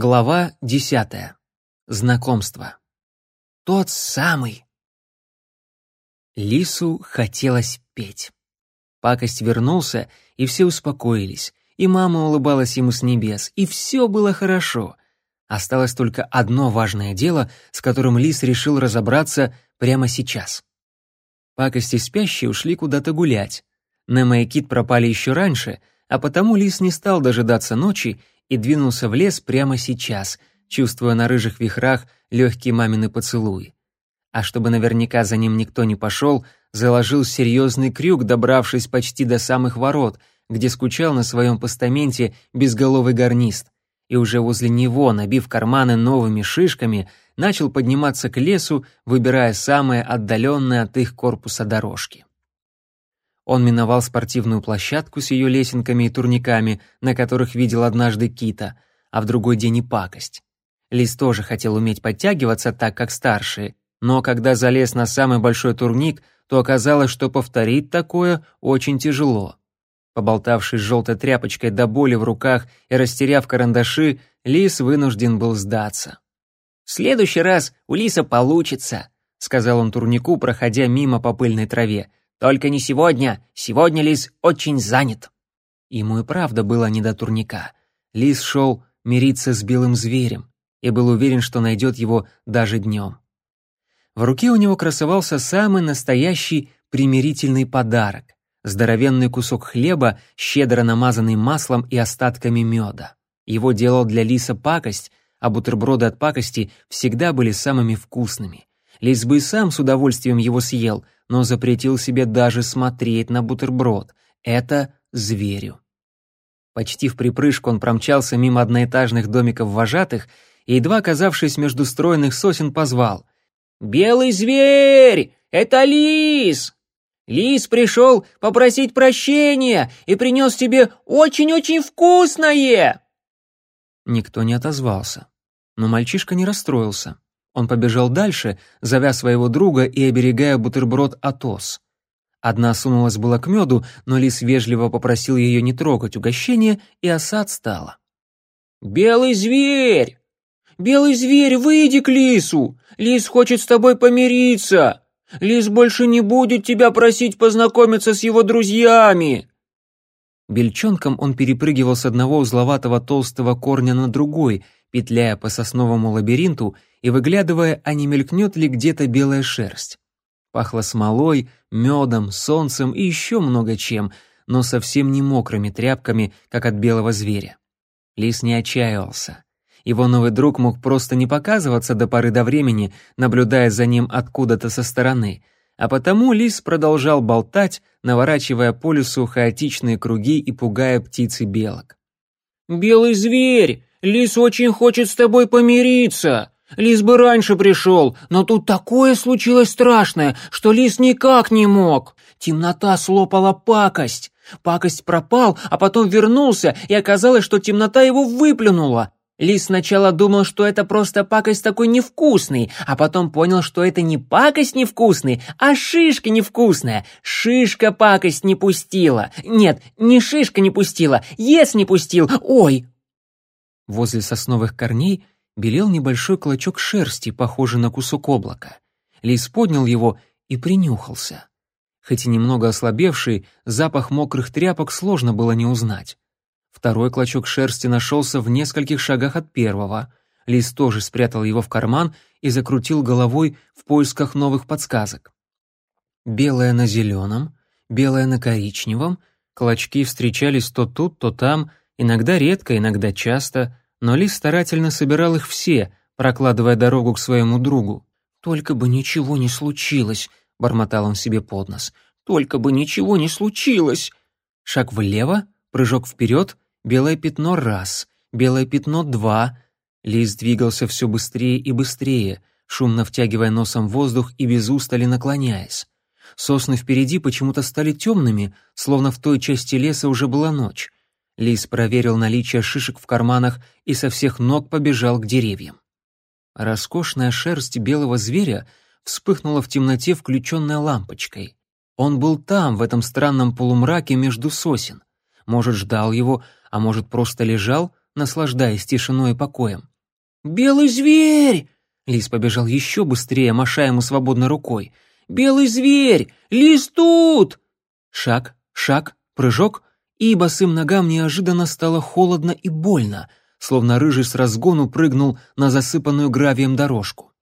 Глава десятая. Знакомство. Тот самый. Лису хотелось петь. Пакость вернулся, и все успокоились, и мама улыбалась ему с небес, и все было хорошо. Осталось только одно важное дело, с которым Лис решил разобраться прямо сейчас. Пакости спящие ушли куда-то гулять. Немо и Кит пропали еще раньше, а потому Лис не стал дожидаться ночи и двинулся в лес прямо сейчас, чувствуя на рыжих вихрах легкие мамины поцелуи. А чтобы наверняка за ним никто не пошел, заложил серьезный крюк, добравшись почти до самых ворот, где скучал на своем постаменте безголовый гарнист, и уже возле него, набив карманы новыми шишками, начал подниматься к лесу, выбирая самые отдаленные от их корпуса дорожки. Он миновал спортивную площадку с ее лесенками и турниками, на которых видел однажды кита, а в другой день и пакость. Лис тоже хотел уметь подтягиваться так, как старшие, но когда залез на самый большой турник, то оказалось, что повторить такое очень тяжело. Поболтавшись желтой тряпочкой до боли в руках и растеряв карандаши, Лис вынужден был сдаться. «В следующий раз у Лиса получится», — сказал он турнику, проходя мимо по пыльной траве. Только не сегодня. Сегодня Лис очень занят». Ему и правда было не до турника. Лис шел мириться с белым зверем и был уверен, что найдет его даже днем. В руке у него красовался самый настоящий примирительный подарок — здоровенный кусок хлеба, щедро намазанный маслом и остатками меда. Его делал для Лиса пакость, а бутерброды от пакости всегда были самыми вкусными. Лис бы и сам с удовольствием его съел — но запретил себе даже смотреть на бутерброд. Это зверю. Почти в припрыжку он промчался мимо одноэтажных домиков вожатых и, едва оказавшись между стройных сосен, позвал. «Белый зверь! Это лис! Лис пришел попросить прощения и принес тебе очень-очень вкусное!» Никто не отозвался, но мальчишка не расстроился. Он побежал дальше, зовя своего друга и оберегая бутерброд от ос. Одна сунулась было к меду, но лис вежливо попросил ее не трогать угощение, и оса отстала. «Белый зверь! Белый зверь, выйди к лису! Лис хочет с тобой помириться! Лис больше не будет тебя просить познакомиться с его друзьями!» Бельчонком он перепрыгивал с одного узловатого толстого корня на другой, петляя по сосновому лабиринту и выглядывая, а не мелькнет ли где-то белая шерсть. Пахло смолой, медом, солнцем и еще много чем, но совсем не мокрыми тряпками, как от белого зверя. Лис не отчаивался. Его новый друг мог просто не показываться до поры до времени, наблюдая за ним откуда-то со стороны, а потому лис продолжал болтать, наворачивая по лесу хаотичные круги и пугая птиц и белок. «Белый зверь! Лис очень хочет с тобой помириться! Лис бы раньше пришел, но тут такое случилось страшное, что лис никак не мог. Темнота слопала пакость. Пакость пропал, а потом вернулся, и оказалось, что темнота его выплюнула. Лис сначала думал, что это просто пакость такой невкусный, а потом понял, что это не пакость невкусный, а шишка невкусная. Шишка пакость не пустила. Нет, не шишка не пустила, ес не пустил. Ой! Возле сосновых корней белел небольшой клочок шерсти, похожий на кусок облака. Лис поднял его и принюхался. Хоть и немного ослабевший, запах мокрых тряпок сложно было не узнать. Второй клочок шерсти нашелся в нескольких шагах от первого. Лис тоже спрятал его в карман и закрутил головой в поисках новых подсказок. Белое на зеленом, белое на коричневом, клочки встречались то тут, то там, иногда редко, иногда часто — но Лис старательно собирал их все, прокладывая дорогу к своему другу. «Только бы ничего не случилось», — бормотал он себе под нос. «Только бы ничего не случилось!» Шаг влево, прыжок вперед, белое пятно раз, белое пятно два. Лис двигался все быстрее и быстрее, шумно втягивая носом воздух и без устали наклоняясь. Сосны впереди почему-то стали темными, словно в той части леса уже была ночь. Лис проверил наличие шишек в карманах и со всех ног побежал к деревьям. Роскошная шерсть белого зверя вспыхнула в темноте включенной лампочкой. Он был там, в этом странном полумраке между сосен. Может, ждал его, а может, просто лежал, наслаждаясь тишиной и покоем. «Белый зверь!» Лис побежал еще быстрее, маша ему свободной рукой. «Белый зверь! Лис тут!» Шаг, шаг, прыжок, и босым ногам неожиданно стало холодно и больно, словно рыжий с разгону прыгнул на засыпанную гравием дорожку.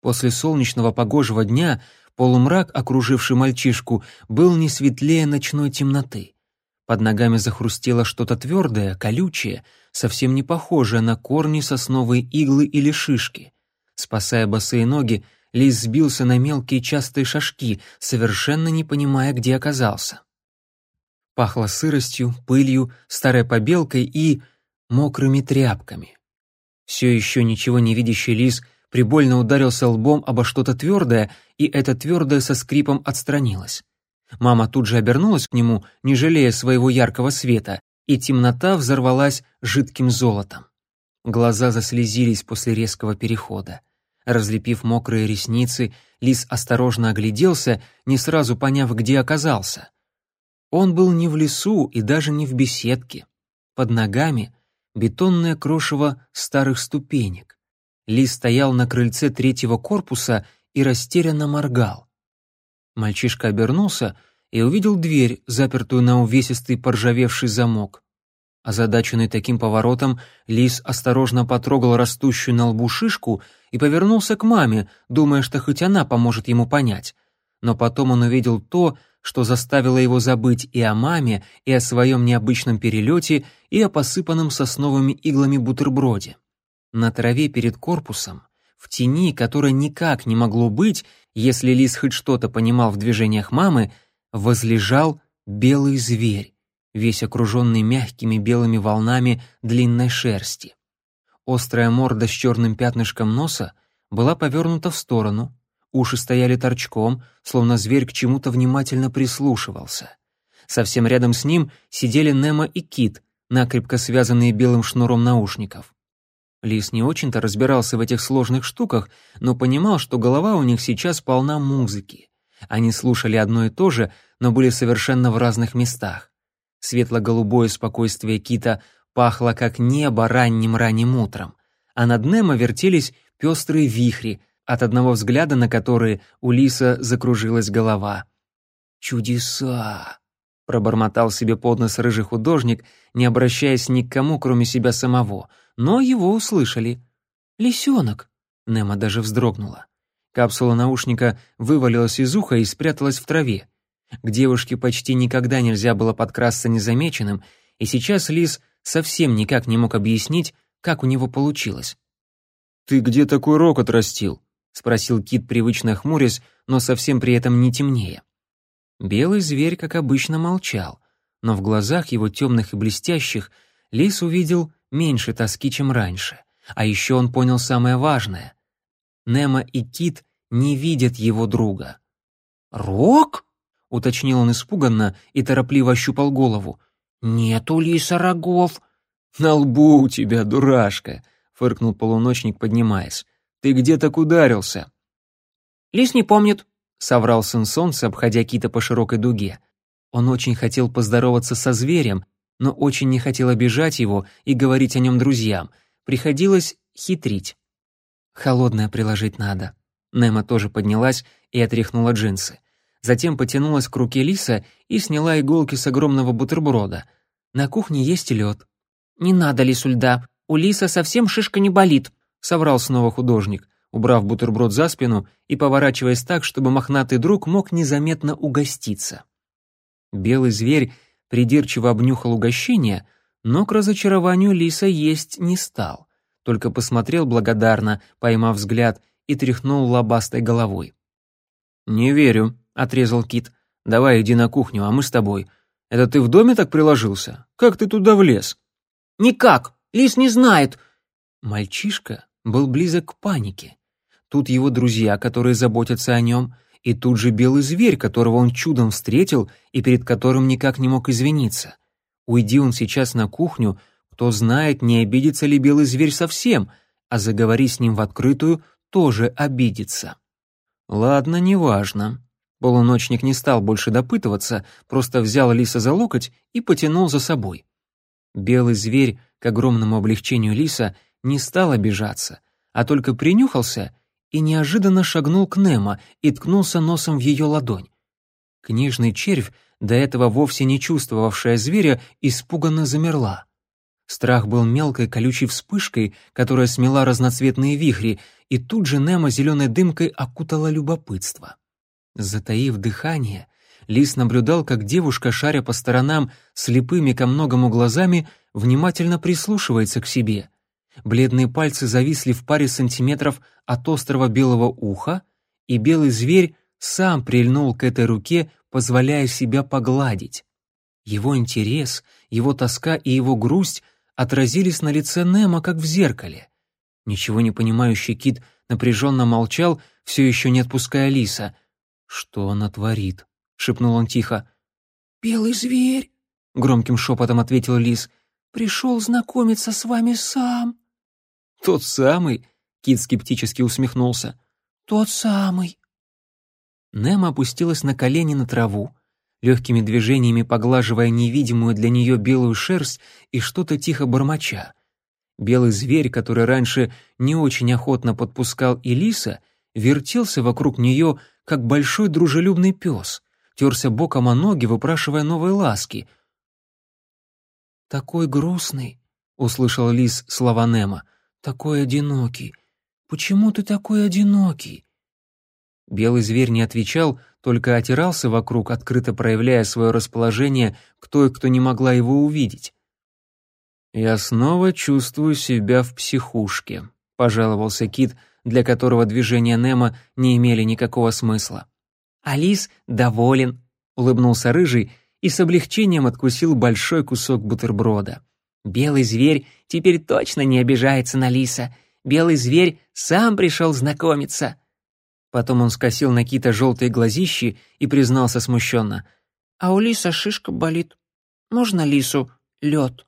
После солнечного погожего дня полумрак, окруживший мальчишку, был не светлее ночной темноты. Под ногами захрустело что-то твердое, колючее, совсем не похожее на корни, сосновые иглы или шишки. Спасая босые ноги, Лис сбился на мелкие частые шажки, совершенно не понимая, где оказался. Пахло сыростью, пылью, старой побелкой и мокрыми тряпками. Все еще ничего не видящий лис прибольно ударился лбом обо что-то твердое, и это твердое со скрипом отстранилось. Мама тут же обернулась к нему, не жалея своего яркого света, и темнота взорвалась жидким золотом. Глаза заслезились после резкого перехода. Разлепив мокрые ресницы, лис осторожно огляделся, не сразу поняв, где оказался. Он был не в лесу и даже не в беседке. Под ногами бетонное крошево старых ступенек. Лис стоял на крыльце третьего корпуса и растерянно моргал. Мальчишка обернулся и увидел дверь, запертую на увесистый поржавевший замок. Озадаченный таким поворотом, лис осторожно потрогал растущую на лбу шишку и повернулся к маме, думая, что хоть она поможет ему понять. Но потом он увидел то, что заставило его забыть и о маме, и о своем необычном перелете, и о посыпанном сосновыми иглами бутерброде. На траве перед корпусом, в тени, которой никак не могло быть, если лис хоть что-то понимал в движениях мамы, возлежал белый зверь весь окруженный мягкими белыми волнами длинной шерсти. Острая морда с черным пятнышком носа была повернута в сторону, уши стояли торчком, словно зверь к чему-то внимательно прислушивался. Совсем рядом с ним сидели Немо и Кит, накрепко связанные белым шнуром наушников. Лис не очень-то разбирался в этих сложных штуках, но понимал, что голова у них сейчас полна музыки. Они слушали одно и то же, но были совершенно в разных местах. Светло-голубое спокойствие кита пахло как небо ранним-ранним утром, а над Немо вертелись пестрые вихри, от одного взгляда на которые у Лиса закружилась голова. «Чудеса!» — пробормотал себе под нос рыжий художник, не обращаясь ни к кому, кроме себя самого, но его услышали. «Лисенок!» — Немо даже вздрогнула. Капсула наушника вывалилась из уха и спряталась в траве. К девушке почти никогда нельзя было подкрасться незамеченным, и сейчас Лис совсем никак не мог объяснить, как у него получилось. «Ты где такой рок отрастил?» — спросил Кит, привычно хмурясь, но совсем при этом не темнее. Белый зверь, как обычно, молчал, но в глазах его темных и блестящих Лис увидел меньше тоски, чем раньше. А еще он понял самое важное. Немо и Кит не видят его друга. «Рок?» уточнил он испуганно и торопливо ощупал голову. «Нет у лиса рогов». «На лбу у тебя, дурашка», — фыркнул полуночник, поднимаясь. «Ты где так ударился?» «Лис не помнит», — соврал сын солнца, обходя кита по широкой дуге. Он очень хотел поздороваться со зверем, но очень не хотел обижать его и говорить о нем друзьям. Приходилось хитрить. «Холодное приложить надо». Немо тоже поднялась и отряхнула джинсы затем потянулась к руке Лиса и сняла иголки с огромного бутерброда. «На кухне есть лед». «Не надо Лису льда, у Лиса совсем шишка не болит», — соврал снова художник, убрав бутерброд за спину и поворачиваясь так, чтобы мохнатый друг мог незаметно угоститься. Белый зверь придирчиво обнюхал угощение, но к разочарованию Лиса есть не стал, только посмотрел благодарно, поймав взгляд, и тряхнул лобастой головой. «Не верю», — отрезал Кит. «Давай иди на кухню, а мы с тобой. Это ты в доме так приложился? Как ты туда влез?» «Никак. Лис не знает». Мальчишка был близок к панике. Тут его друзья, которые заботятся о нем, и тут же белый зверь, которого он чудом встретил и перед которым никак не мог извиниться. Уйди он сейчас на кухню, кто знает, не обидится ли белый зверь совсем, а заговори с ним в открытую, тоже обидится. Ладно, неважно. Полуночник не стал больше допытываться, просто взял лиса за локоть и потянул за собой. Белый зверь К огромному облегчению лиса не стал обижаться, а только принюхался и неожиданно шагнул к Немо и ткнулся носом в ее ладонь. Книжный червь, до этого вовсе не чувствовавшая зверя, испуганно замерла. Страх был мелкой колючей вспышкой, которая смела разноцветные вихри, и тут же Немо зеленой дымкой окутала любопытство. Затаив дыхание, Лис наблюдал, как девушка, шаря по сторонам слепыми ко многому глазами, внимательно прислушивается к себе. Бледные пальцы зависли в паре сантиметров от острого белого уха, и белый зверь сам прильнул к этой руке, позволяя себя погладить. Его интерес, его тоска и его грусть отразились на лице Немо, как в зеркале. Ничего не понимающий кит напряженно молчал, все еще не отпуская лиса. Что она творит? шепнул он тихо. «Белый зверь», — громким шепотом ответил лис, — «пришел знакомиться с вами сам». «Тот самый?» — Кит скептически усмехнулся. «Тот самый». Немо опустилась на колени на траву, легкими движениями поглаживая невидимую для нее белую шерсть и что-то тихо бормоча. Белый зверь, который раньше не очень охотно подпускал и лиса, вертелся вокруг нее, как большой дружелюбный пес терся боком о ноги, выпрашивая новые ласки. «Такой грустный», — услышал Лис слова Немо, — «такой одинокий. Почему ты такой одинокий?» Белый зверь не отвечал, только отирался вокруг, открыто проявляя свое расположение к той, кто не могла его увидеть. «Я снова чувствую себя в психушке», — пожаловался Кит, для которого движения Немо не имели никакого смысла. Алис доволен», — улыбнулся Рыжий и с облегчением откусил большой кусок бутерброда. «Белый зверь теперь точно не обижается на Лиса. Белый зверь сам пришел знакомиться». Потом он скосил на Кита желтые глазищи и признался смущенно. «А у Лиса шишка болит. Можно Лису лед?»